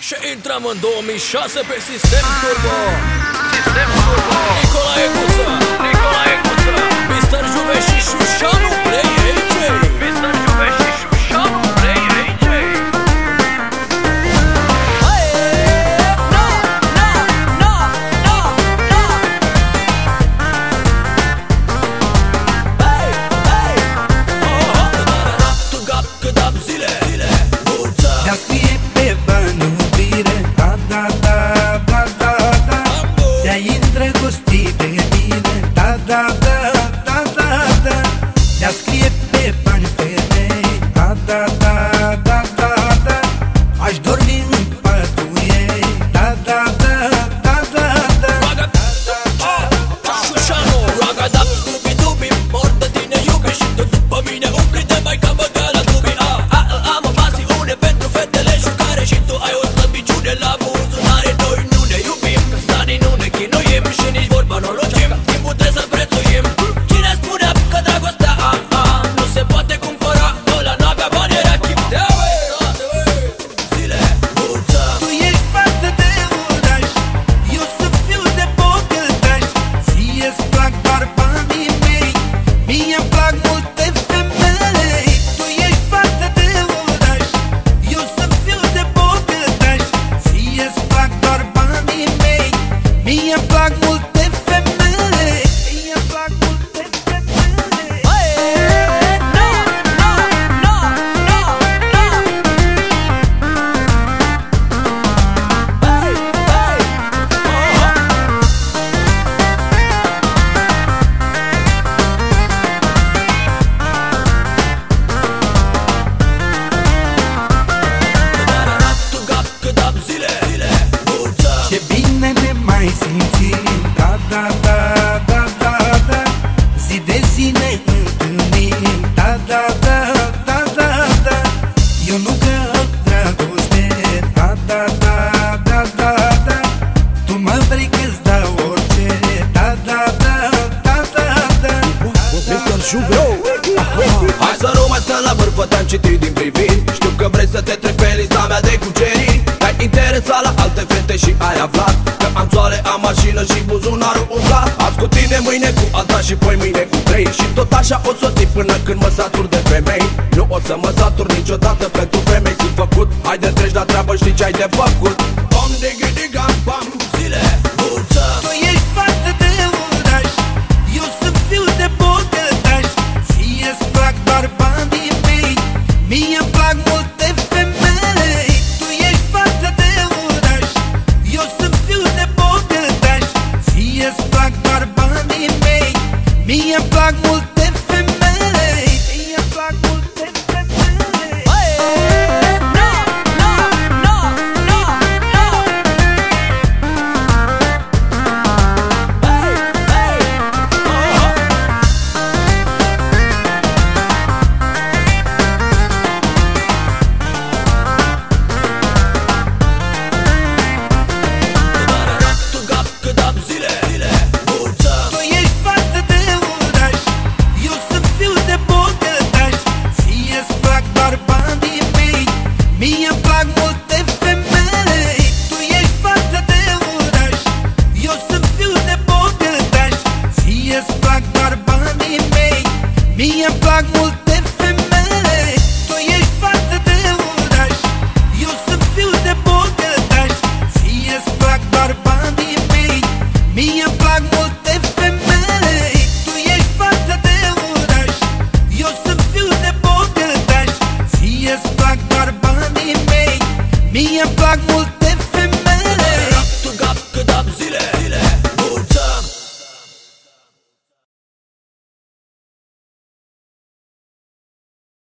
Și intrăm în 2006 pe Sistem Turbo. Sistem Turbo. Nicolae Cuța Hai să rămâi stă la vârfă, te-am citit din privind Știu că vrei să te trec pe lista mea de cucerii Te-ai interesat la alte fete și ai aflat Că am soare, am mașină și buzunarul umblat. Azi cu tine, mâine cu alta și poi mâine cu trei. Și tot așa o să ții până când mă satur de femei. Nu o să mă satur niciodată pentru făcut? Hai de treci la treabă, știi ce ai de făcut? Om Minha plug